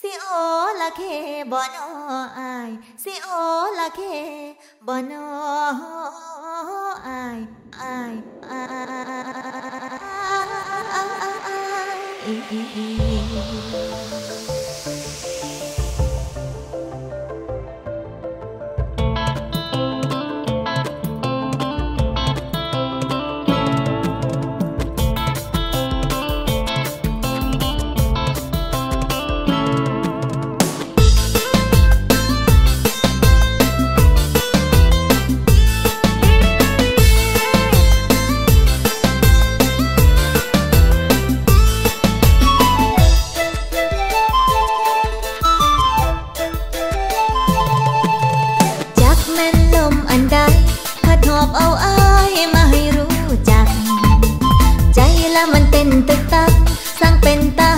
สิโอละเคบ่นออายสิโอละเคบ่นออายอายอาย แม่นลมอันใดพัดหอบเอาอ้ายมาให้รู้จัก ใจละมันเต้นตึกตักสร้างเป็นตา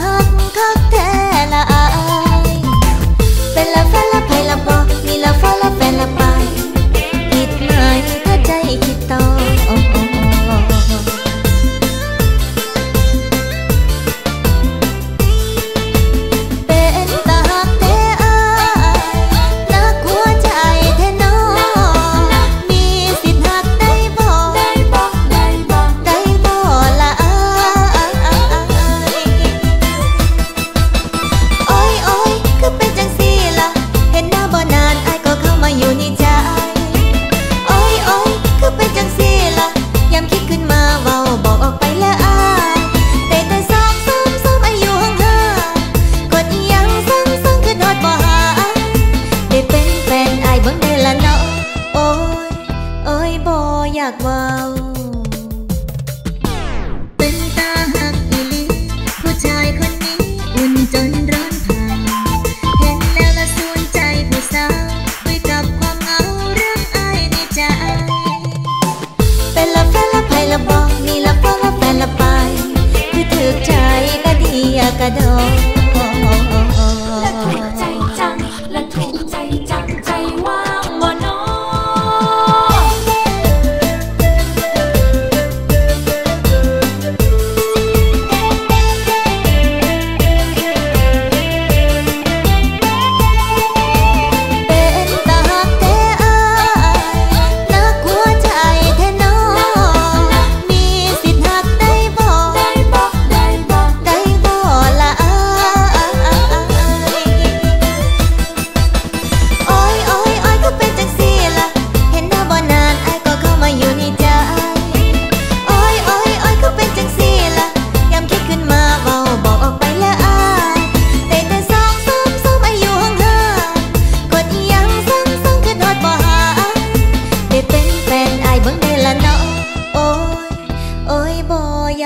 อยากเว้าเป็นตาหักอีลิผู้ชายคนนี้อุ่นจนร้อนผ่าเห็นแล้วละสวนใจผู้สาวไปกับความเหงาเรื่องอายในใจ เป็นละแฟนละไพละบอกมีละพ่อละแฟนละไป คือถึกใจก็ดีอยากกระโดด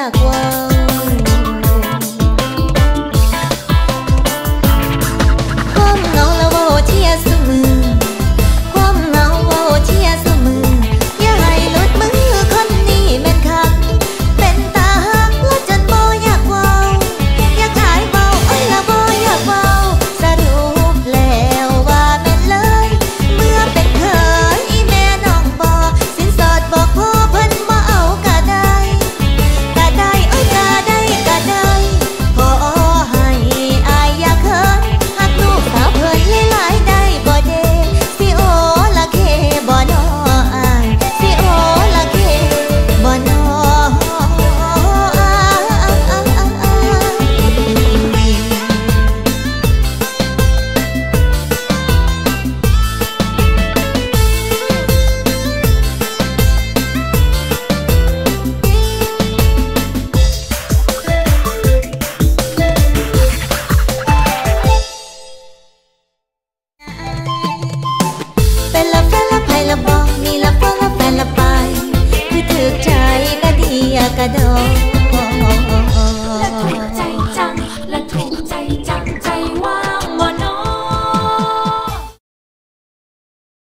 下锅